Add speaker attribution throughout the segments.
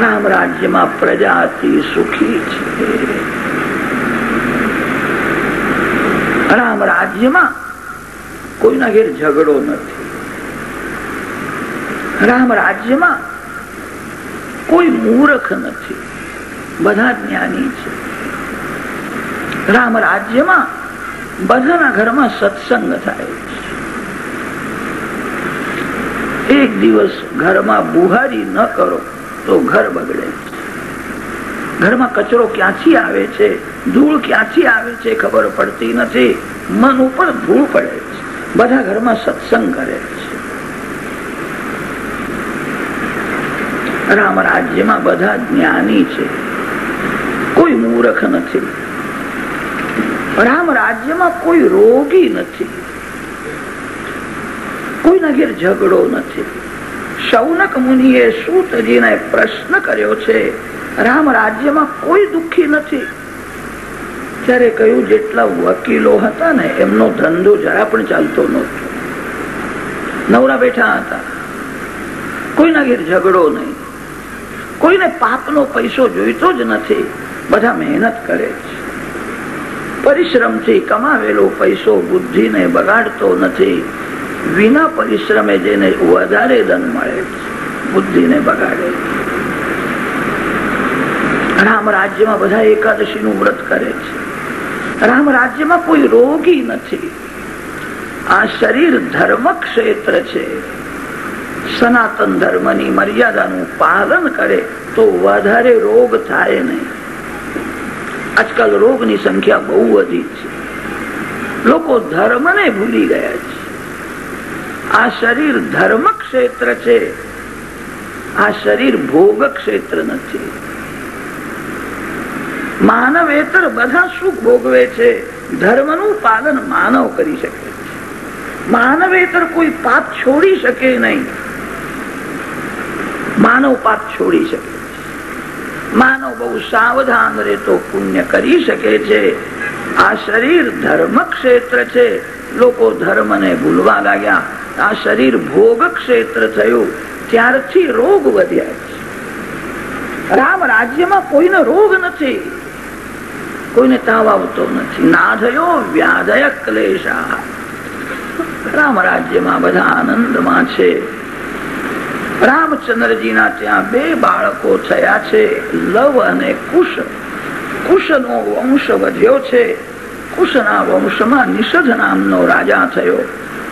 Speaker 1: રામ રાજ્યમાં પ્રજા અતિ સુખી છે. રામ રાજ્યમાં કોઈના ઘેર ઝઘડો નથી. રામ રાજ્યમાં કોઈ મૂર્ખ નથી. બધા જ્ઞાની છે. રામ રાજ્યમાં બધાના ઘરમાં સત્સંગ થાય છે. એક દિવસ ઘરમાં બુહારી ન કરો. તો ઘર બગડે. ઘરમાં કચરો ક્યાંથી આવે છે? ધૂળ ક્યાંથી આવે છે ખબર પડતી નથી. મન ઉપર ધૂળ પડે છે. બધા ઘરમાં સત્સંગ કરે છે. રામ રાજ્યમાં બધા જ્ઞાની છે. કોઈ મૂર્ખ નથી. રામ રાજ્યમાં કોઈ રોગી નથી. કોઈના ઘેર ઝઘડો નથી. શૌનક મુનિએ સૂતજીને પ્રશ્ન કર્યો છે, રામ રાજ્યમાં કોઈ દુઃખી નથી. ત્યારે કહ્યું, જેટલા વકીલો હતા ને, એમનો ધંધો જરા પણ ચાલતો નહોતો. નવરા બેઠા હતા. કોઈના ઘેર ઝઘડો નહીં. કોઈને પાપનો પૈસો જોઈતો જ નથી. બધા મહેનત કરે છે. પરિશ્રમથી કમાવેલો પૈસો બુદ્ધિને બગાડતો નથી. વિના પરિશ્રમે જેને વધારે ધન મળે, બુદ્ધિને બગાડે. રામ રાજ્યમાં બધા એકાદશી નું વ્રત કરે છે. રામ રાજ્યમાં કોઈ રોગી નથી. આ શરીર ધર્મ ક્ષેત્ર છે. સનાતન ધર્મની મર્યાદાનું પાલન કરે તો વધારે રોગ થાય નહીં. આજકાલ રોગની સંખ્યા બહુ વધી છે. લોકો ધર્મને ભૂલી ગયા છે. આ શરીર ધર્મ ક્ષેત્ર છે. આ શરીર ભોગ ક્ષેત્ર નથી. માનવેતર બધા સુખ ભોગવે છે. ધર્મનું પાલન માનવ કરી શકે માનવેતર કોઈ પાપ છોડી શકે નહીં. માનવ પાપ છોડી શકે માનવ બહુ સાવધાન રહેતો પુણ્ય કરી શકે છે. આ શરીર ધર્મ ક્ષેત્ર છે. લોકો ધર્મને ભૂલવા લાગ્યા. આ શરીર ભોગ ક્ષેત્ર થયું, ત્યારથી રોગ વધ્યા છે. રામ રાજ્યમાં કોઈને રોગ નથી. કોઈને તાવ આવતો નથી. ના થયો વ્યાધય ક્લેશા. રામ રાજ્યમાં બધા આનંદમાં છે. રામચંદ્રજીના ત્યાં બે બાળકો થયા છે. લવ અને કુશ. કુશનો વંશ વધ્યો છે. કુશના વંશમાં નિષધ નામનો રાજા થયો.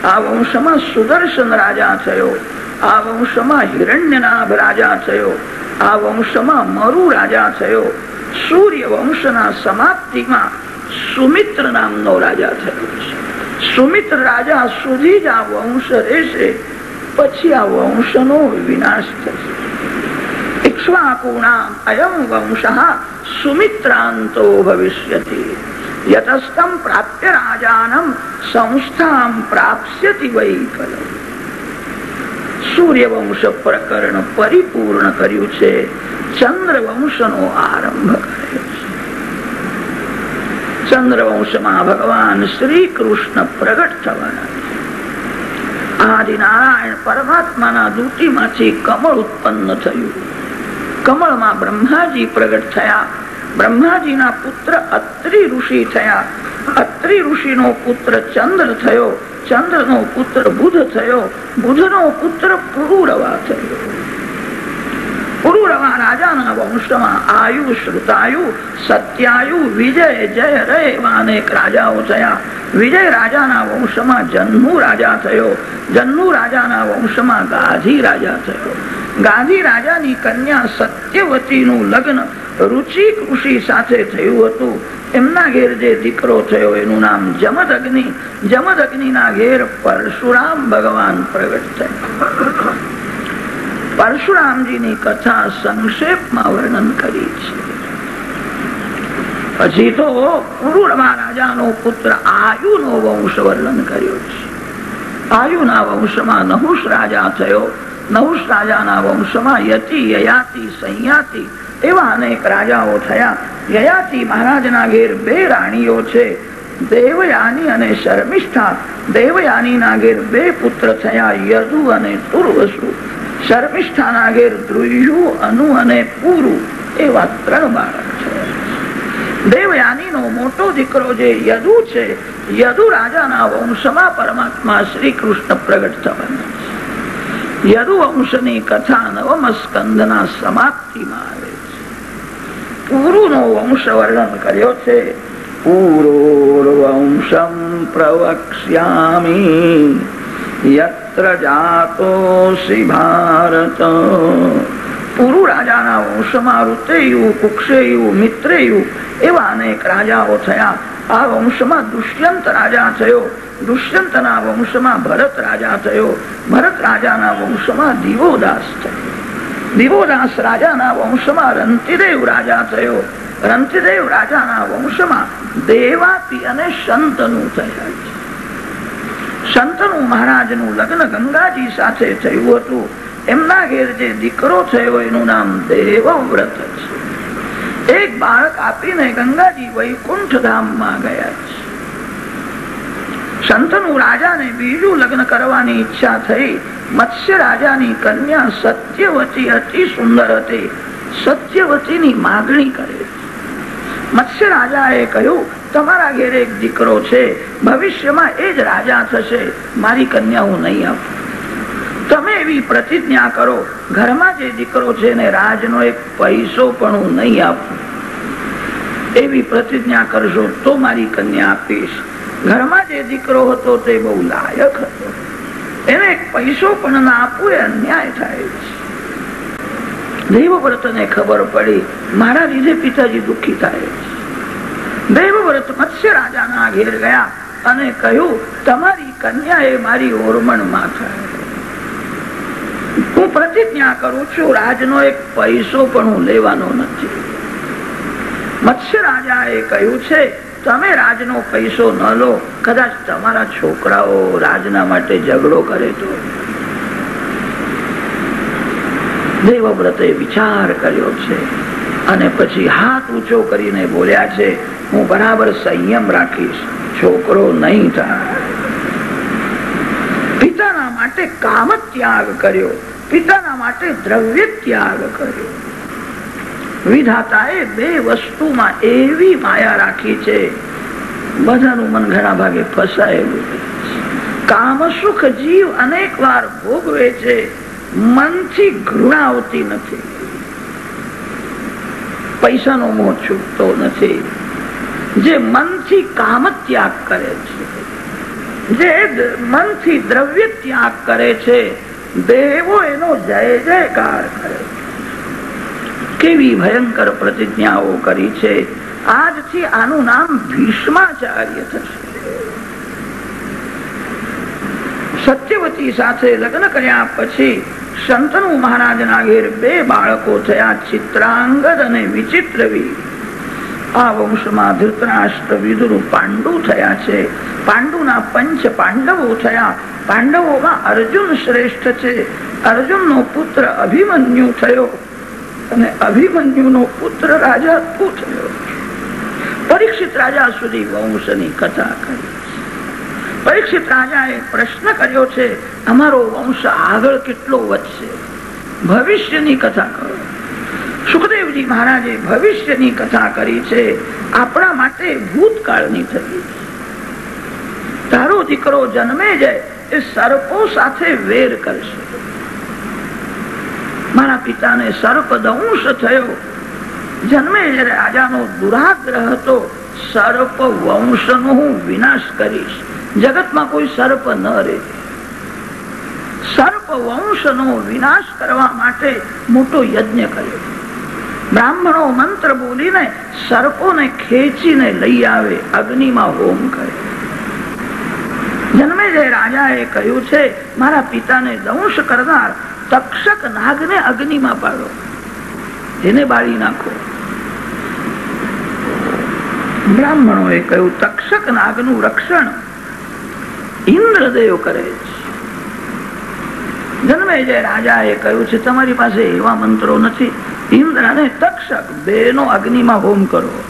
Speaker 1: આ વંશમાં સુદર્શન રાજા થયો. આ વંશમાં હિરણ્યનાભ રાજા થયો. આ વંશમાં મરુ રાજા થયો. સૂર્ય વંશના સમાપ્તિમાં સુમિત્ર નામનો રાજા થયો સુમિત્ર રાજા સુધી જ આ વંશ રહેશે. પછી આ વંશનો વિનાશ થશે. ઇક્ષ્વાકુણામ અયમ વંશ સુમિત્રાંતો ભવિષ્યતિ. યતસ્તમ પ્રાપ્ય રાજાનમ સંસ્થામ પ્રાપ્સ્યતિ વૈ સૂર્યવંશ પ્રકરણ પરિપૂર્ણ કર્યું છે ચંદ્રવંશનો આરંભ કર્યો છે ચંદ્રવંશમાં ભગવાન શ્રી કૃષ્ણ પ્રગટ થવાના આદિનારાયણ પરમાત્માના દૂતીમાંથી કમળ ઉત્પન્ન થયું કમળમાં બ્રહ્માજી પ્રગટ થયા બ્રહ્માજીના પુત્ર અત્રિ ઋષિ થયા. અત્રિ ઋષિનો પુત્ર ચંદ્ર થયો. ચંદ્રનો પુત્ર બુધ થયો. બુધનો પુત્ર પુરુરવા થયો. પુરુરવા રાજાના વંશમાં આયુ શ્રુતાયુ સત્યાયુ વિજય જય રે અનેક રાજાઓ થયા વિજય રાજાના વંશમાં જન્મુ રાજા થયો જન્મુ રાજાના વંશમાં ગાંધી રાજા થયો ગાંધી રાજાની કન્યા સત્યવતીનું લગ્ન રુચિ ઋષિ સાથે થયું હતું એમના ઘેર જે દીકરો થયો એનું નામ જમદ અગ્નિ જમદ અગ્નિના ઘેર પરશુરામ ભગવાન પ્રગટ થયા પરશુરામજીની કથા સંક્ષેપમાં વર્ણન કરી છે. પછી તો પુરુષમાં મહારાજાનો પુત્ર આયુનો વંશ વર્ણન કર્યો છે. આયુના વંશમાં નહુષ રાજા થયો. નહુષ રાજાના વંશમાં યતિ, યયાતિ, સંયાતિ એવા અનેક રાજાઓ થયા. યયાતિ મહારાજના ઘેર બે રાણીઓ છે. દેવયાની અને શર્મિષ્ઠા. દેવયાનીના ઘેર બે પુત્ર થયા. યદુ અને તુર્વસુ. શર્મિષ્ઠાના ઘેર ધ્રુયું અનુ અને પૂરું એવા ત્રણ બાળક છે. દેવયાની નો મોટો દીકરો જે યદુ છે, યદુ રાજાના વંશમાં પરમાત્મા શ્રી કૃષ્ણ પ્રગટ થવાના છે. યદુ વંશની કથા નવમ સ્કંદના સમાપ્તિમાં આવે છે. પૂરુનો વંશ વર્ણન કર્યો છે. પૂરોર્વંશમ પ્રવક્ષ્યામી યત્ર શ્રી ભારત. પુરુ રાજાના વંશમાં ઋતેયુ, કુક્ષેયુ, મિત્રેયુ એવા અનેક રાજાઓ થયા. આ વંશમાં દુષ્યંત રાજા થયો. દુષ્યંતના વંશમાં ભરત રાજા થયો. ભરત રાજાના વંશમાં દિવોદાસ થયો. દિવોદાસ રાજાના વંશમાં રંતિદેવ રાજા થયો. રંતિદેવ રાજાના વંશમાં દેવાપી અને સંતનું થયા છે. શંતનુ મહારાજનું લગ્ન ગંગાજી સાથે થયું હતું. એમના ઘેર જે દીકરો થયો એનું નામ દેવવ્રત છે. એક બાળક આપીને ગંગાજી વૈકુંઠ ધામમાં ગયા છે. સંતનું રાજાને બીજું લગ્ન કરવાની ઈચ્છા થઈ. મત્સ્ય રાજાની કન્યા સત્યવતી અતિ સુંદર હતી. સત્યવતીની માગણી કરે મત્સ્ય રાજાએ કહ્યું તમારા ઘેર એક દીકરો છે, ભવિષ્યમાં એ જ રાજા થશે. મારી કન્યા હું નહીં આપું. તમે એવી પ્રતિજ્ઞા કરો, ઘરમાં જે દીકરો છે ને રાજનો એક પૈસો પણ હું નહીં આપું. એવી પ્રતિજ્ઞા કરશો તો મારી કન્યા આપીશ. ઘરમાં જે દીકરો હતો તે બહુ લાયક હતો. એને એક પૈસો પણ ના આપવું એ અન્યાય થાય છે. દેવવ્રતને ખબર પડી, મારા લીધે પિતાજી દુઃખી થાય છે. દેવવ્રત મત્સ્ય રાજાના ઘેર ગયા અને કહ્યું, તમારી કન્યા એ મારી ઓરમણમાં થાય હું પ્રતિજ્ઞા કરું છું, રાજનો એક પૈસો પણ હું લેવાનો નથી. મત્સ્ય રાજાએ કહ્યું છે, તમે રાજનો પૈસો ન લો. કદાચ તમારા છોકરાઓ રાજના માટે ઝઘડો કરે તો. દેવવ્રતે વિચાર કર્યો છે અને પછી હાથ ઊંચો કરીને બોલ્યા છે હું બરાબર સંયમ રાખીશ. છોકરો નહીં થાય. પિતાના માટે કામ ત્યાગ કર્યો. પિતાના માટે દ્રવ્ય ત્યાગ કર્યો. વિધાતાએ બે વસ્તુમાં એવી માયા રાખી છે. બધાનું મન ઘણા ભાગે ફસાયેલું કામ સુખ જીવ અનેક વાર ભોગવે છે. મનથી ઘૃણા આવતી નથી. પૈસાનો મોહ છૂટતો નથી. જે મનથી કામ ત્યાગ કરે છે. જે મનથી દ્રવ્ય ત્યાગ કરે છે, દેવો એનો જય જયકાર કરે કેવી ભયંકર પ્રતિજ્ઞાઓ કરી છે. આજથી આનું નામ ભીષ્માચાર્ય થશે. સત્યવતી સાથે લગ્ન કર્યા પછી શંતનુ મહારાજના ઘેર બે બાળકો થયા, ચિત્રાંગદ અને વિચિત્રવી. આ વંશમાં ધૃતરાષ્ટ્ર વિદુર પાંડુ થયા છે. પાંડુના પંચ પાંડવો થયા. પાંડવોમાં અર્જુન શ્રેષ્ઠ છે. અર્જુનનો પુત્ર અભિમન્યુ થયો અને અભિમન્યુનો પુત્ર રાજા તું થયો. પરીક્ષિત રાજા સુધી વંશની કથા કરી. પરીક્ષિત રાજાએ પ્રશ્ન કર્યો છે, અમારો વંશ આગળ કેટલો વધશે? ભવિષ્યની કથા કરો. સુખદેવજી મહારાજે ભવિષ્યની કથા કરી છે. આપણા માટે ભૂતકાળની થતી તારો દીકરો જન્મે જાય એ સર્પો સાથે વેર કરશે. મારા પિતાને સર્પ દંશ થયો. જન્મે જયારે રાજાનો દુરાગ્રહ હતો સર્પ વંશનો હું વિનાશ કરીશ. જગતમાં કોઈ સર્પ ન રહે. સર્પ વંશનો વિનાશ કરવા માટે મોટો યજ્ઞ કર્યો. બ્રાહ્મણો મંત્ર બોલીને સર્પોને ખેંચીને લઈ આવે, અગ્નિમાં હોમ કરે. જન્મે જે રાજાએ કહ્યું છે, મારા પિતાને દંશ કરનાર તક્ષક નાગને અગ્નિમાં પાડો. એને બાળી નાખો. બ્રાહ્મણોએ કહ્યું, તક્ષક નાગનું રક્ષણ ઇન્દ્રદેવ કરે છે. જન્મે જે રાજાએ કહ્યું છે, તમારી પાસે એવા મંત્રો નથી. ઇન્દ્ર અને તક્ષક બેનો અગ્નિમાં હોમ કરો.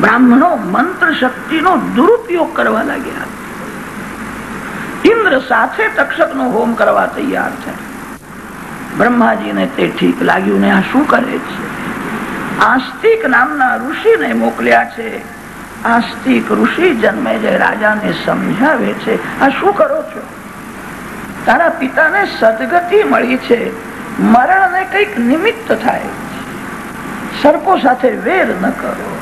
Speaker 1: બ્રાહ્મણો મંત્ર શક્તિનો દુરુપયોગ કરવા લાગ્યા. ઇન્દ્ર સાથે તક્ષક નો હોમ કરવા તૈયાર છે. બ્રહ્માજીને તે ઠીક લાગ્યું ને આ શું કરે છે? આસ્તિક નામના ઋષિને મોકલ્યા છે. આસ્તિક ઋષિ જન્મે જે રાજાને સમજાવે છે. આ શું કરો છો? તારા પિતાને સદગતિ મળી છે. મરણને કંઈક નિમિત્ત થાય સર્પો સાથે વેર ન કરો.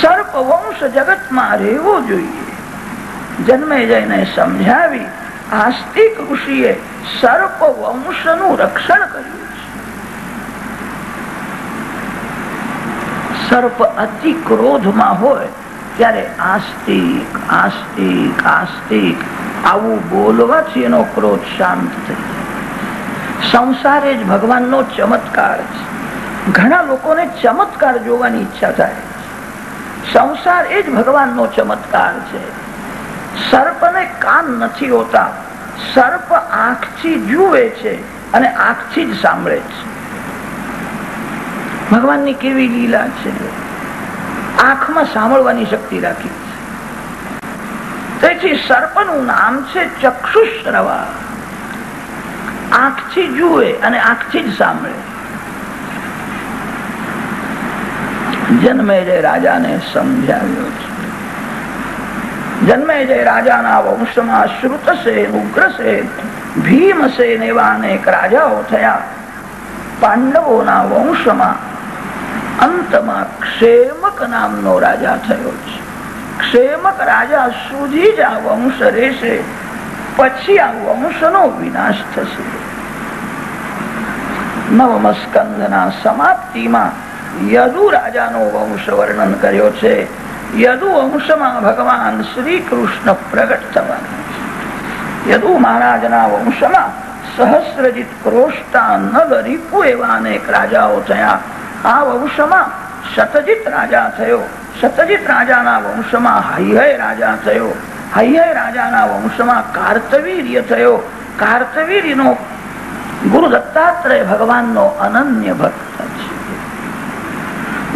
Speaker 1: સર્પ વંશ જગતમાં રહેવો જોઈએ. જન્મે જઈને સમજાવી આસ્તિક ઋષિએ સર્પ વંશનું રક્ષણ કર્યું સર્પ અતિ ક્રોધમાં હોય ત્યારે આસ્તિક આસ્તિક આસ્તિક આવું બોલવાથી એનો ક્રોધ શાંત થઈ સંસાર જ ભગવાનનો ચમત્કાર છે. ઘણા લોકોને ચમત્કાર જોવાની ઈચ્છા થાય સંસાર એ જ ભગવાનનો ચમત્કાર છે. સર્પને કાન નથી હોતા. સર્પ આંખથી જુએ છે અને આંખથી જ સાંભળે છે. ભગવાનની કેવી લીલા છે. આંખમાં સાંભળવાની શક્તિ રાખી તેથી સર્પનું નામ છે ચક્ષુશ્રવા આંખથી જુએ અને આંખથી જ સાંભળે. જન્મે જય રાજાને સમજાવ્યો છે. જન્મે જય રાજાના વંશમાં શ્રુતસેન, ઉગ્રસેન, ભીમસેન એવા અનેક રાજાઓ થયા. પાંડવોના વંશમાં અંતમાં ક્ષેમક નામનો રાજા થયો છે. ક્ષેમક રાજા સુધી જ આ વંશ રહેશે. પછી આ વંશનો વિનાશ થશે. નવમ સ્કંદના સમાપ્તિમાં યદુ રાજાનો વંશ વર્ણન કર્યો છે. યદુ વંશમાં ભગવાન શ્રી કૃષ્ણ પ્રગટ થવાના છે. યદુ મહારાજના વંશમાં સહસ્રજીત ક્રોષ્ટા નગરીપુ એવા અનેક રાજાઓ થયા. આ વંશમાં સતજીત રાજા થયો. સતજીત રાજાના વંશમાં હૈહય રાજા થયો. હૈહય રાજાના વંશમાં કાર્તવીર્ય થયો. કાર્તવીર્યનો ગુરુ દત્તાત્રેય ભગવાનનો અનન્ય ભક્ત છે.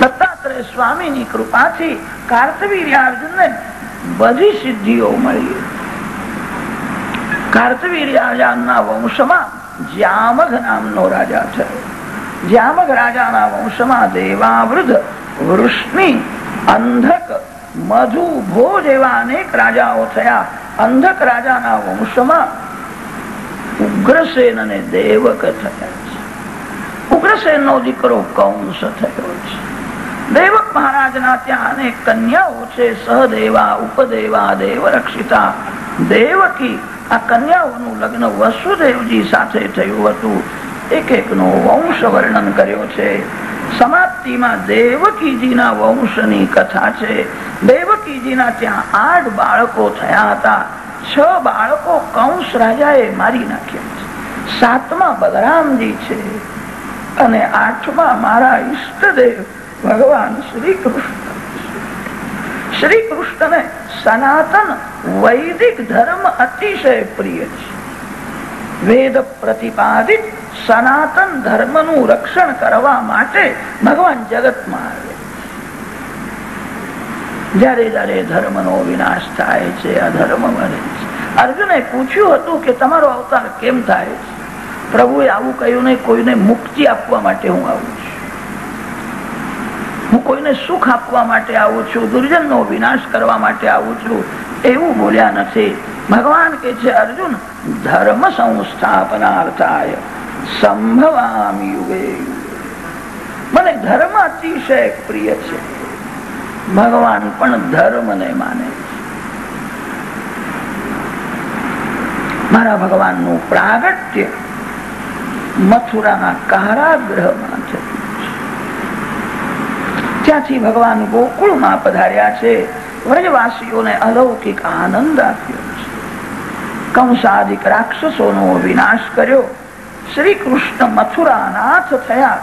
Speaker 1: દત્તાત્રેય સ્વામીની કૃપાથી કાર્તવીર્ય અર્જુનને બધી સિદ્ધિઓ મળી. કાર્તવીર્ય રાજાના વંશમાં જ્યામઘ નામનો રાજા થયો. જ્યામક રાજાના વંશમાં દેવાવૃદ્ધ વૃષ્ણિ અંધક મધુ ભોજ એવા અનેક રાજાઓ થયા અંધક રાજાના વંશમાં ઉગ્રસેન અને દેવક થયા ઉગ્રસેન નો દીકરો કંસ થયો છે દેવક મહારાજના ત્યાં અનેક કન્યાઓ છે સહદેવા ઉપદેવા દેવ રક્ષિતા દેવકી આ કન્યાઓનું લગ્ન વસુદેવજી સાથે થયું હતું એક એક નો વંશ વર્ણન કર્યો છે. સમાપ્તિમાં દેવકીજીના વંશની કથા છે. દેવકીજીના ત્યાં આઠ બાળકો થયા હતા. છ બાળકો કંસ રાજાએ મારી નાખ્યા છે. સાતમા બલરામજી છે અને આઠમા મારા ઈષ્ટદેવ ભગવાન શ્રી કૃષ્ણ શ્રી કૃષ્ણને સનાતન વૈદિક ધર્મ અતિશય પ્રિય છે. વેદ પ્રતિપાદિત સનાતન ધર્મનું રક્ષણ કરવા માટે ભગવાન જગતમાં આવે. જયારે જયારે ધર્મનો વિનાશ થાય છે અધર્મ વધે છે. અર્જુને પૂછ્યું હતું કે તમારો અવતાર કેમ થાય છે? પ્રભુએ આવું કહ્યું નહીં, કોઈને મુક્તિ આપવા માટે હું આવું છું. હું કોઈને સુખ આપવા માટે આવું છું દુર્જન નો વિનાશ કરવા માટે આવું છું, એવું બોલ્યા નથી. ભગવાન કે છે, અર્જુન, ધર્મ સંસ્થાપનાર્થાય સંભવામી યુગે. મને ધર્મ અતિશય પ્રિય છે. ભગવાન પણ ધર્મને માને મારા ભગવાનનું પ્રાગટ્ય મથુરાના કારાગ્રહમાં છે. ત્યાંથી ભગવાન ગોકુળમાં પધાર્યા છે. વ્રજવાસીઓને અલૌકિક આનંદ આપ્યો છે. કંસાદિક રાક્ષસોનો વિનાશ કર્યો. શ્રી કૃષ્ણ મથુરાનાથ થયા.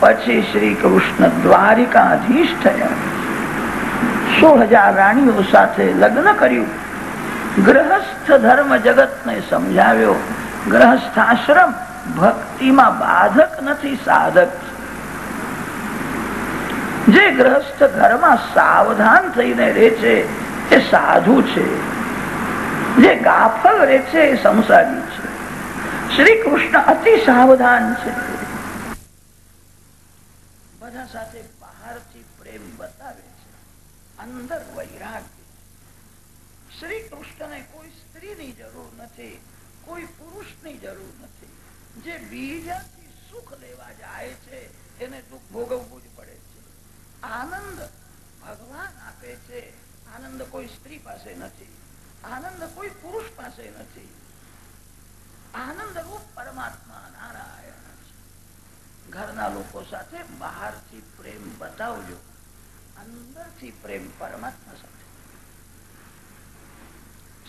Speaker 1: પછી શ્રી કૃષ્ણ દ્વારિકાધીશ થયા. સોળ હજાર રાણીઓ સાથે લગ્ન કર્યું. ગ્રહસ્થ ધર્મ જગતને સમજાવ્યો. ગ્રહસ્થ ભક્તિમાં બાધક નથી સાધક. જે ગ્રહસ્થ ઘરમાં સાવધાન થઈને રહે છે, એ સાધુ છે. જે ગાફલ રે છે, એ સંસારી. શ્રી કૃષ્ણ અતિ સાવધાન છે. બધા સાથે બહારથી પ્રેમ બતાવે છે. અંદર વૈરાગ્ય શ્રી કૃષ્ણને કોઈ સ્ત્રીની જરૂર નથી, કોઈ પુરુષની જરૂર નથી. જે બીજાથી સુખ લેવા જાય છે, એને દુઃખ ભોગવવું જ પડે છે. આનંદ ભગવાન આપે છે. આનંદ કોઈ સ્ત્રી પાસે નથી. આનંદ કોઈ પુરુષ પાસે નથી. આનંદ રૂપ પરમાત્મા નારાયણ છે. ઘરના લોકો સાથે બહારથી પ્રેમ બતાવજો. અંદરથી પ્રેમ પરમાત્મા સાથે.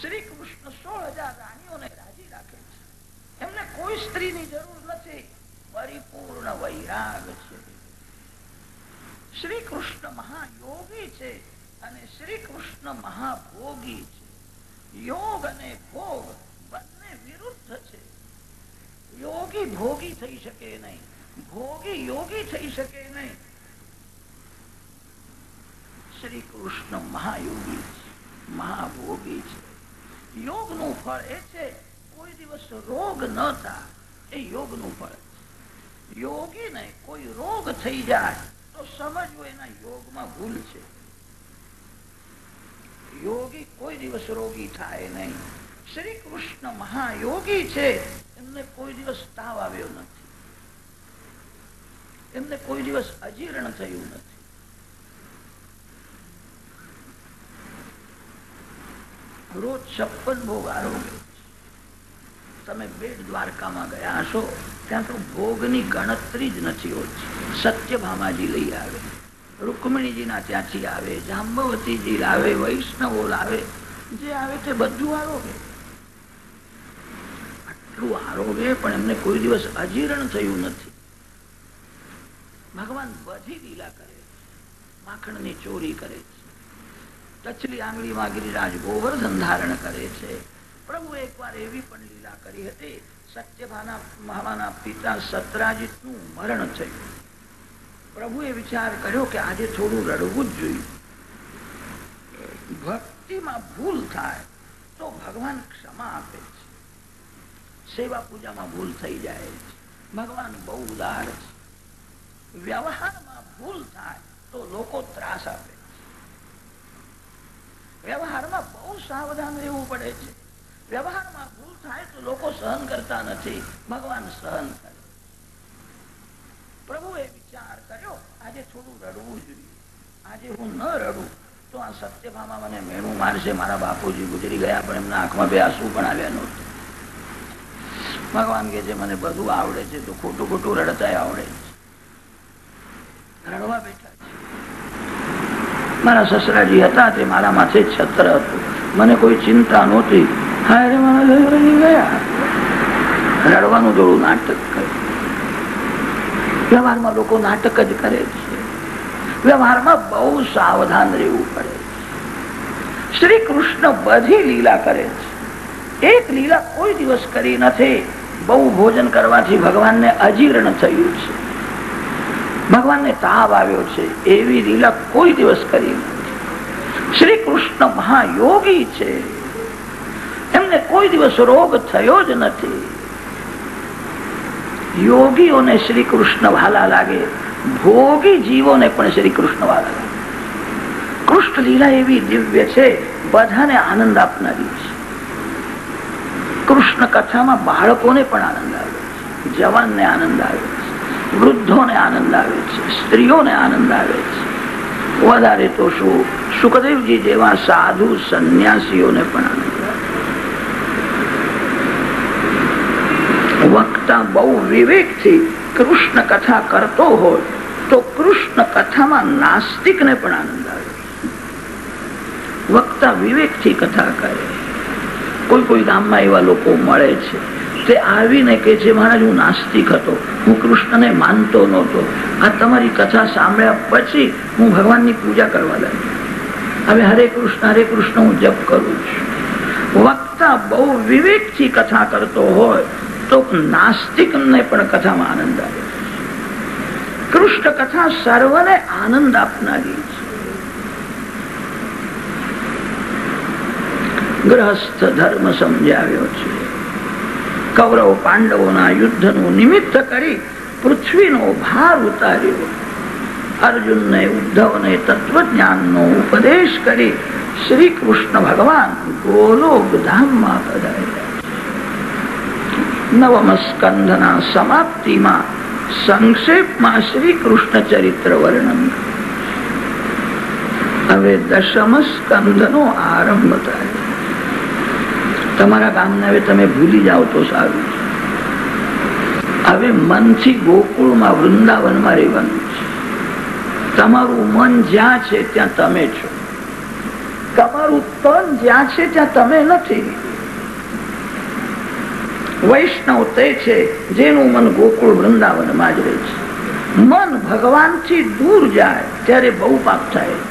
Speaker 1: શ્રી કૃષ્ણ સોળ હજાર રાણીઓને રાજી રાખે છે. એમને કોઈ સ્ત્રીની જરૂર નથી. પરિપૂર્ણ વૈરાગ છે. શ્રી કૃષ્ણ મહાયોગી છે અને શ્રી કૃષ્ણ મહાભોગી છે. યોગ અને ભોગ બંને વિરુદ્ધ યોગી ભોગી થઈ શકે નહીં. ભોગી યોગી થઈ શકે નહીં. શ્રી કૃષ્ણ મહાયોગી છે, મહાભોગી છે. યોગનું ફળ એ છે, કોઈ દિવસ રોગ ન થાય. એ યોગનું ફળ યોગી ને કોઈ રોગ થઈ જાય, તો સમજવું એના યોગમાં ભૂલ છે. યોગી કોઈ દિવસ રોગી થાય નહીં. શ્રી કૃષ્ણ મહાયોગી છે એમને કોઈ દિવસ તાવ આવ્યો નથી. એમને કોઈ દિવસ અજીર્ણ થયું નથી. રોજ છપ્પન ભોગ આરોગ્ય તમે બેટ દ્વારકામાં ગયા હશો, ત્યાં તો ભોગની ગણતરી જ નથી હોતી. સત્યભામાજી લઈ આવે, રૂકમણીજીના ત્યાંથી આવે, જાંબવતીજી લાવે, વૈષ્ણવો લાવે, જે આવે તે બધું આરોગે આટલું આરોગ્ય પણ એમને કોઈ દિવસ અજીર્ણ થયું નથી. ભગવાન બધી લીલા કરે માખણની ચોરી કરે છે. આંગળીમાં ગિરિરાજ ગોવર્ધન ધારણ કરે છે. પ્રભુ એકવાર એવી પણ લીલા કરી હતી, સત્યભાના મહામાના પિતા સત્રાજીતનું મરણ થયું. પ્રભુએ વિચાર કર્યો કે આજે થોડું રડવું જ જોઈએ. ભક્તિમાં ભૂલ થાય તો ભગવાન ક્ષમા આપે છે. સેવા પૂજામાં ભૂલ થઈ જાય ભગવાન બહુ ઉદાર છે. વ્યવહારમાં ભૂલ થાય તો લોકો ત્રાસ આપે વ્યવહારમાં બહુ સાવધાન રહેવું પડે છે. વ્યવહારમાં ભૂલ થાય તો લોકો સહન કરતા નથી. ભગવાન સહન કરે. પ્રભુએ વિચાર કર્યો, આજે થોડું રડવું જોઈએ. આજે હું ન રડું, તો આ સત્યભામા મને મેણું મારશે. મારા બાપુજી ગુજરી ગયા પણ એમના આંખમાં બે આંસુ પણ આવ્યા નહોતું. ભગવાન કે છે, મને બધું આવડે છે, તો ખોટું ખોટું રડતા આવડે છે. રડવા બેઠા મારા સસરાજી હતા તે મારા માથે છત્ર હતું. મને કોઈ ચિંતા નહોતી. રડવાનું થોડું નાટક કર્યું વ્યવહારમાં લોકો નાટક જ કરે છે. વ્યવહારમાં બહુ સાવધાન રહેવું પડે શ્રી કૃષ્ણ બધી લીલા કરે છે. એક લીલા કોઈ દિવસ કરી નથી. બહુ ભોજન કરવાથી ભગવાનને અજીર્ણ થયું છે. ભગવાનને તાવ આવ્યો છે. એવી લીલા કોઈ દિવસ કરી શ્રી કૃષ્ણ મહાયોગી છે. એમને કોઈ દિવસ રોગ થયો જ નથી. યોગીઓને શ્રી કૃષ્ણ વાલા લાગે. ભોગી જીવોને પણ શ્રી કૃષ્ણ વાલા લાગે. કૃષ્ણ લીલા એવી દિવ્ય છે. બધાને આનંદ આપનારી છે. કૃષ્ણ કથામાં બાળકોને પણ આનંદ આવે છે, જવાનને આનંદ આવે છે, વૃદ્ધોને આનંદ આવે છે, સ્ત્રીઓને આનંદ આવે છે. વધારે તો શું? સુખદેવજી જેવા સાધુ સંન્યાસીઓને પણ આનંદ આવે વક્તા બહુ વિવેકથી કૃષ્ણ કથા કરતો હોય તો કૃષ્ણ કથામાં નાસ્તિકને પણ આનંદ આવે વક્તા વિવેકથી કથા કરે કોઈ કોઈ ગામમાં એવા લોકો મળે છે. તે આવીને કે છે, મહારાજ, હું નાસ્તિક હતો. હું કૃષ્ણને માનતો નહોતો. આ તમારી કથા સાંભળ્યા પછી હું ભગવાનની પૂજા કરવા લાગ્યો. હવે હરે કૃષ્ણ હરે કૃષ્ણ, હું જપ કરું છું. વક્તા બહુ વિવેકથી કથા કરતો હોય તો નાસ્તિકને પણ કથામાં આનંદ આવે કૃષ્ણ કથા સર્વને આનંદ આપનારી છે. ગ્રહસ્થ ધર્મ સમજાવ્યો છે. કૌરવ પાંડવોના યુદ્ધનું નિમિત્ત કરી પૃથ્વીનો ભાર ઉતાર્યો. અર્જુનને, ઉદ્ધવને તત્વજ્ઞાનનો ઉપદેશ કરી શ્રી કૃષ્ણ ભગવાન ગોલોક ધામમાં પધાર્યા. નવમ સ્કંધના સમાપ્તિમાં સંક્ષેપમાં શ્રી કૃષ્ણ ચરિત્ર વર્ણન. હવે દશમ સ્કંધનો આરંભ થાય. તમારા ગામને હવે તમે ભૂલી જાઓ તો સારું હવે મનથી ગોકુળમાં વૃંદાવનમાં રહેવાનું છે. તમારું મન જ્યાં છે ત્યાં તમે છો. તમારું તન જ્યાં છે ત્યાં તમે નથી. વૈષ્ણવ તે છે જેનું મન ગોકુળ વૃંદાવનમાં જ રહે છે. મન ભગવાનથી દૂર જાય ત્યારે બહુ પાપ થાય.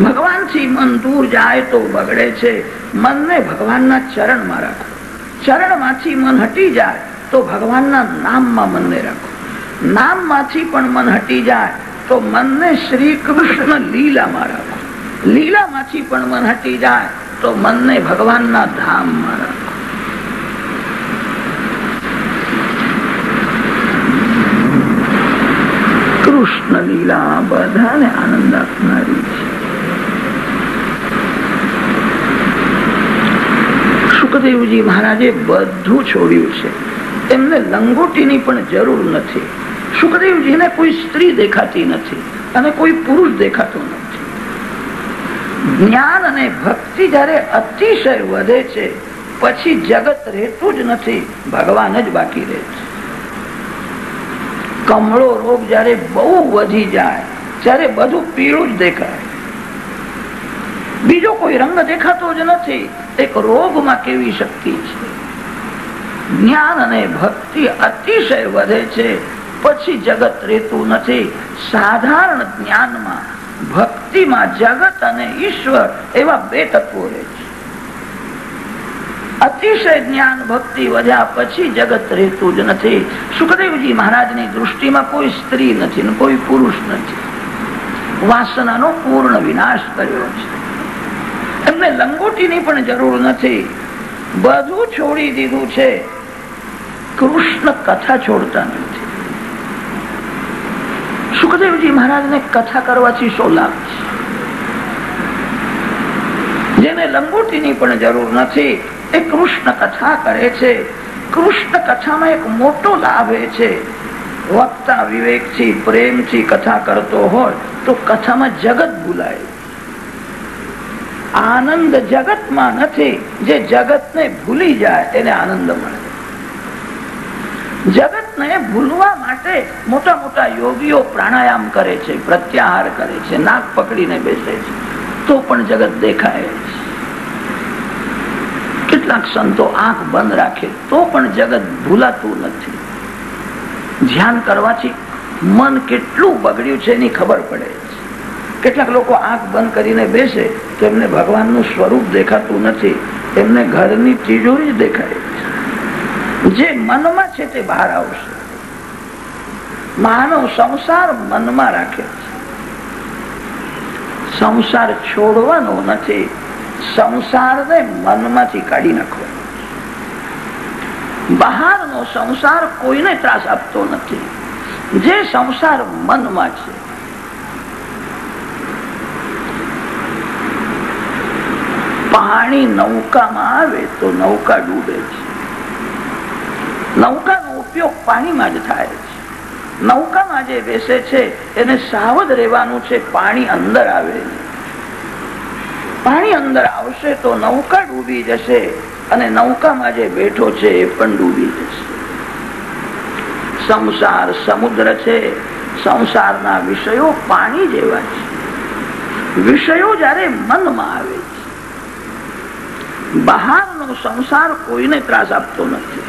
Speaker 1: ભગવાનથી મન દૂર જાય તો બગડે છે. મનને ભગવાનના ચરણમાં રાખો. ચરણમાંથી મન હટી જાય તો ભગવાનના નામમાં મનને રાખો. નામમાંથી પણ મન હટી જાય તો મનને શ્રી કૃષ્ણ લીલામાં રાખો. લીલામાંથી પણ મન હટી જાય તો મનને ભગવાનના ધામમાં રાખો. કૃષ્ણ લીલા બધાને આનંદ આપનારી છે. સુખદેવજી મહારાજે બધું છોડ્યું છે. એમને લંગોટીની પણ જરૂર નથી. સુખદેવજીને કોઈ સ્ત્રી દેખાતી નથી અને કોઈ પુરુષ દેખાતો નથી. જ્ઞાન અને ભક્તિ જયારે અતિશય વધે છે, પછી જગત રહેતું જ નથી, ભગવાન જ બાકી રહે છે. કમળો રોગ જયારે બહુ વધી જાય, ત્યારે બધું પીળું જ દેખાય. બીજો કોઈ રંગ દેખાતો જ નથી એક રોગમાં કેવી શક્તિ છે? જ્ઞાન અને ભક્તિ અતિશય વધે છે. પછી જગત રહેતું નથી. સાધારણ જ્ઞાનમાં, ભક્તિમાં જગત અને ઈશ્વર એવા બે તત્વો રહે છે. અતિશય જ્ઞાન, ભક્તિ વધ્યા પછી જગત રહેતું જ નથી. સુખદેવજી મહારાજની દૃષ્ટિમાં કોઈ સ્ત્રી નથી કોઈ પુરુષ નથી. વાસનાનો પૂર્ણ વિનાશ કર્યો છે. એમને લંગોટીની પણ જરૂર નથી. બધું છોડી દીધું છે. કૃષ્ણ કથા છોડતા નથી. સુખદેવજી મહારાજને કથા કરવાથી શો લાભ છે? જેને લંગોટીની પણ જરૂર નથી, એ કૃષ્ણ કથા કરે છે. કૃષ્ણ કથામાં એક મોટો લાભ એ છે. વક્તા વિવેકથી, પ્રેમથી કથા કરતો હોય તો કથામાં જગત ભૂલાય. આનંદ જગતમાં નથી. જે જગતને ભૂલી જાય એને આનંદ મળે. જગતને ભૂલવા માટે મોટા મોટા યોગીઓ પ્રાણાયામ કરે છે, પ્રત્યાહાર કરે છે, નાક પકડીને બેસે છે. તો પણ જગત દેખાય કેટલાક સંતો આંખ બંધ રાખે, તો પણ જગત ભૂલાતું નથી. ધ્યાન કરવાથી મન કેટલું બગડ્યું છે એની ખબર પડે. કેટલાક લોકો આંખ બંધ કરીને બેસે તો એમને ભગવાનનું સ્વરૂપ દેખાતું નથી. એમને ઘરની તિજોરી જ દેખાય જે મનમાં છે તે બહાર આવશે. માનવ સંસાર મનમાં રાખે છે. સંસાર છોડવાનો નથી. સંસારને મનમાંથી કાઢી નાખો બહારનો સંસાર કોઈને ત્રાસ આપતો નથી. જે સંસાર મનમાં છે પાણી નૌકામાં આવે તો નૌકા ડૂબે છે. નૌકાનો ઉપયોગ પાણીમાં જ થાય છે. નૌકામાં જે બેસે છે, એને સાવધ રહેવાનું છે, પાણી અંદર આવે. પાણી અંદર આવશે તો નૌકા ડૂબી જશે અને નૌકામાં જે બેઠો છે એ પણ ડૂબી જશે. સંસાર સમુદ્ર છે, સંસારના વિષયો પાણી જેવા છે. વિષયો જયારે મનમાં આવે બહારનો સંસાર કોઈને ત્રાસ આપતો નથી.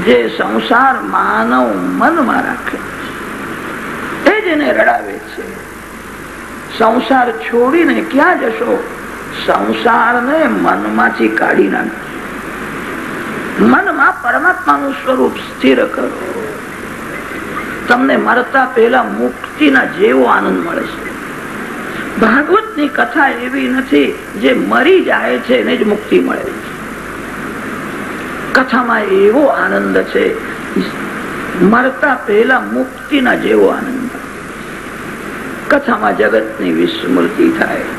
Speaker 1: જે સંસાર માનવ મનમાં રાખે છે, એ એને રડાવે છે. સંસાર છોડીને ક્યાં જશો? સંસારને મનમાંથી કાઢી નાખજો. મનમાં પરમાત્માનું સ્વરૂપ સ્થિર કરો. તમને મરતા પહેલા મુક્તિના જેવો આનંદ મળે છે. ભાગવતની કથા એવી નથી જે મરી જાય છે એને જ મુક્તિ મળે કથામાં એવો આનંદ છે. મરતા પહેલા મુક્તિના જેવો આનંદ. કથામાં જગતની વિસ્મૃતિ થાય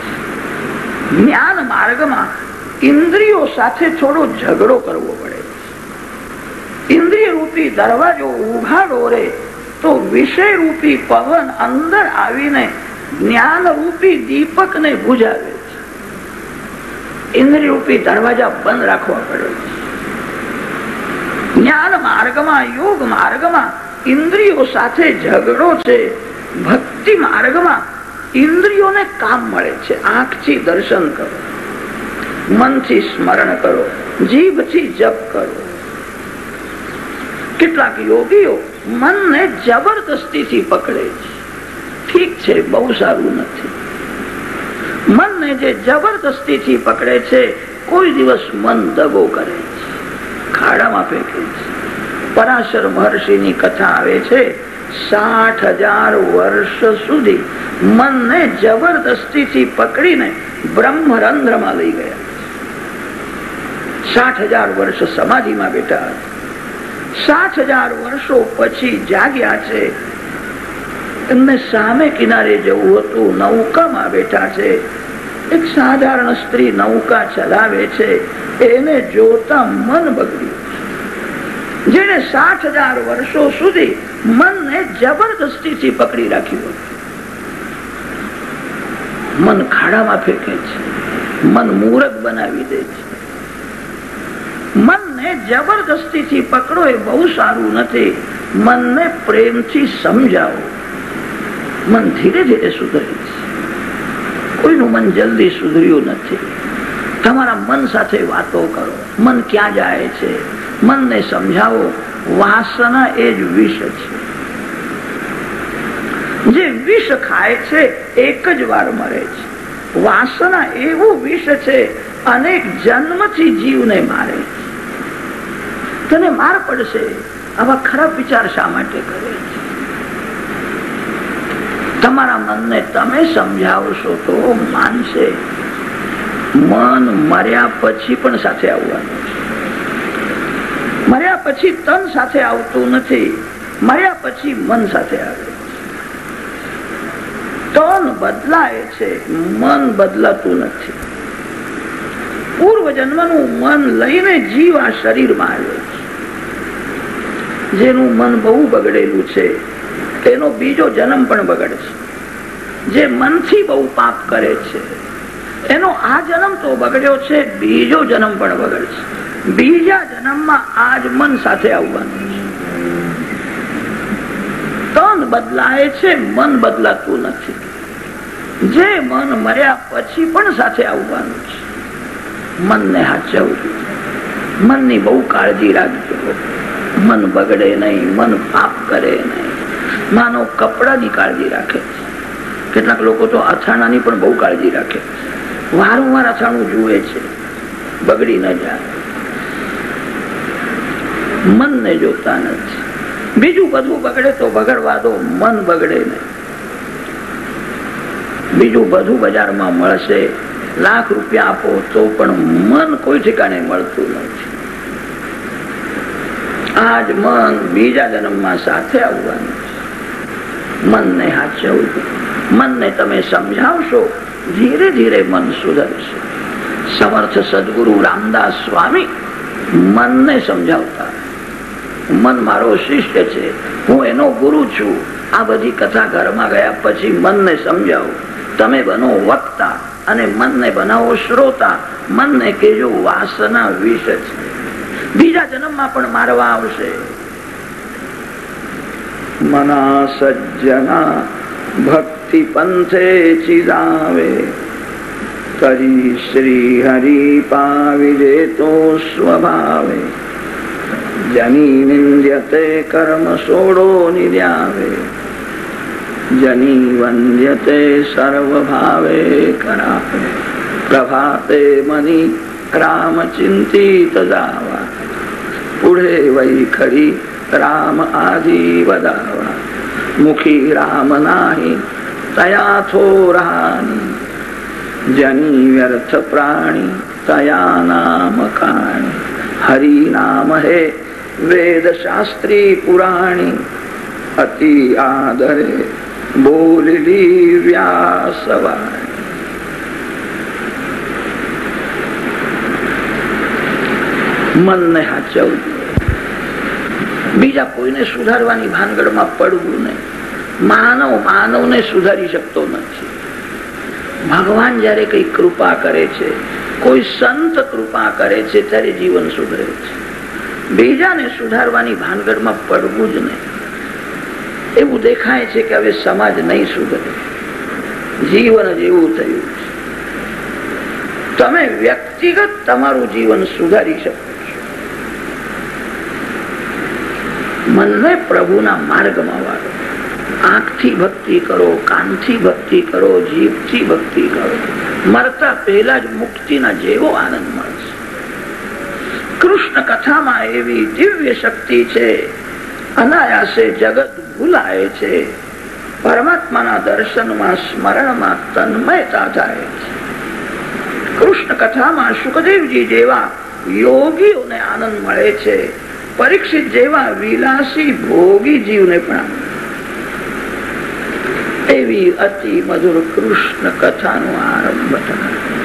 Speaker 1: જ્ઞાન માર્ગમાં ઇન્દ્રિયો સાથે થોડો ઝઘડો કરવો પડે ઇન્દ્રિય રૂપી દરવાજો ઉઘાડો રે તો વિષય રૂપી પવન અંદર આવીને જ્ઞાન રૂપી દીપક ને બુજાવે છે. ઇન્દ્રિય રૂપી દરવાજા બંધ રાખવા પડે છે. જ્ઞાન માર્ગમાં, યોગ માર્ગમાં ઇન્દ્રિયો સાથે ઝઘડો છે, ભક્તિ માર્ગમાં ઇન્દ્રિયોને કામ મળે છે. આંખથી દર્શન કરો, મનથી સ્મરણ કરો, જીભથી જપ કરો. કેટલાક યોગીઓ મનને જબરદસ્તીથી પકડે છે. ઠીક છે, બહુ સારું નથી. મનને જે જબરદસ્તીથી પકડે છે, કોઈ દિવસ મન દગો કરે છે, ખાડામાં ફેંકે છે. પરાશર મહર્ષિની કથા આવે છે, સાઠ હજાર વર્ષ સુધી મનને જબરદસ્તીથી પકડીને બ્રહ્મરંધ્રમાં લઈ ગયા. સાઠ હજાર વર્ષ સમાધિમાં બેઠા સાઠ હજાર વર્ષો પછી જાગ્યા છે એમને સામે કિનારે જવું હતું. નૌકામાં બેઠા છે. એક સાધારણ સ્ત્રી નૌકા ચલાવે છે. એને જોતા મન બગડ્યું. જેને સાઠ હજાર વર્ષો સુધી મનને જબરદસ્તીથી પકડી રાખ્યું મન ખાડામાં ફેંકે છે. મન મૂરખ બનાવી દે છે. મનને જબરદસ્તીથી પકડો એ બહુ સારું નથી. મનને પ્રેમથી સમજાવો. મન ધીરે ધીરે સુધરે કોઈનું મન જલ્દી સુધર્યું નથી. તમારા મન સાથે વાતો કરો. મન ક્યાં જાય છે? મનને સમજાવો. વાસના એ જ વિષ છે. જે વિષ ખાય છે, એક જ વાર મરે છે. વાસના એવું વિષ છે, અનેક જન્મથી જીવને મારે છે. તને માર પડશે. આવા ખરાબ વિચાર શા માટે કરે છે? તમારા મનને તમે સમજાવશો તો માનશે. મન મર્યા પછી પણ સાથે આવવાનું છે. મર્યા પછી તન સાથે આવતું નથી. મર્યા પછી મન સાથે આવે તન બદલાય છે, મન બદલાતું નથી. પૂર્વ જન્મનું મન લઈને જીવ આ શરીરમાં આવ્યો છે. જેનું મન બહુ બગડેલું છે, તેનો બીજો જન્મ પણ બગડશે. જે મનથી બહુ પાપ કરે છે. એનો આ જન્મ તો બગડ્યો છે, બીજો જન્મ પણ બગડશે. બીજા જન્મમાં આજ મન સાથે આવવાનું છે. તન બદલાય છે, મન બદલાતું નથી. જે મન મર્યા પછી પણ સાથે આવવાનું છે. મનને હાચવું મનની બહુ કાળજી રાખજો. મન બગડે નહીં, મન પાપ કરે નહીં. માનો કપડાની કાળજી રાખે કેટલાક લોકો તો અથાણાની પણ બહુ કાળજી રાખે. વારંવાર અથાણું જુએ છે. બગડી ન જાય. મનને જોતા નથી. બીજું બધું બગડે તો બગડવા દો, મન બગડે નહીં. બીજું બધું બજારમાં મળશે, લાખ રૂપિયા આપો તો પણ મન કોઈ ઠેકાણે મળતું નથી. આજ મન બીજા જન્મમાં સાથે આવવાનું મનને હાચવવું મનને તમે સમજાવશો, ધીરે ધીરે મન સુધરશે. સમર્થ સદગુરુ રામદાસ સ્વામી મનને સમજાવતા, મન મારો શિષ્ય છે, હું એનો ગુરુ છું. આ બધી કથા ઘરમાં ગયા પછી મનને સમજાવો. તમે બનો વક્તા અને મનને બનાવો શ્રોતા. મનને કેજો વાસના વિષ છે. બીજા જન્મમાં પણ મારવા આવશે. મના સજ્જના ભક્તિ પંથે ચિદાવે કરી શ્રી હરિ પાવિજે તો સ્વભાવે. જની નિંદ્યતે કર્મ સોડો નિર્યાવે. જની વંદ્યતે સર્વભાવે કરાવે. પ્રભાતે મની રામ ચિંતિત જાવા. પુઢે વૈ ખરી રામ આજી વદાવા મુખી રામ નાહી તયા થોરાની જની વ્યર્થ પ્રાણી તયા નામ કાણી હરિ નામ હે વેદ શાસ્ત્રી પુરાણી અતિ આદરે બોલલી વ્યાસવાણી મનને હાચવવું બીજા કોઈને સુધારવાની ભાનગડમાં પડવું નહીં। માનવ માનવને સુધારી શકતો નથી. ભગવાન જયારે કઈ કૃપા કરે છે, કોઈ સંત કૃપા કરે છે, ત્યારે જીવન સુધરે છે. બીજાને સુધારવાની ભાનગઢમાં પડવું જ નહીં. એવું દેખાય છે કે હવે સમાજ નહીં સુધરે. જીવન જેવું થયું છે. તમે વ્યક્તિગત તમારું જીવન સુધારી શકો છો. મનને પ્રભુના માર્ગમાં વાળો. આંખથી ભક્તિ કરો, કાનથી ભક્તિ કરો, જીભથી ભક્તિ કરો. મરતા પહેલા જ મુક્તિના જેવો આનંદ મળશે કૃષ્ણ કથામાં એવી દિવ્ય શક્તિ છે. અનાયાસે જગત ભૂલાય છે. પરમાત્માના દર્શનમાં સ્મરણમાં તન્મયતા થાય છે. કૃષ્ણ કથામાં સુખદેવજી જેવા યોગીઓને આનંદ મળે છે. પરીક્ષિત જેવા વિલાસી ભોગી જીવને પણ એવી અતિ મધુર કૃષ્ણ કથાનો આરંભ થાય.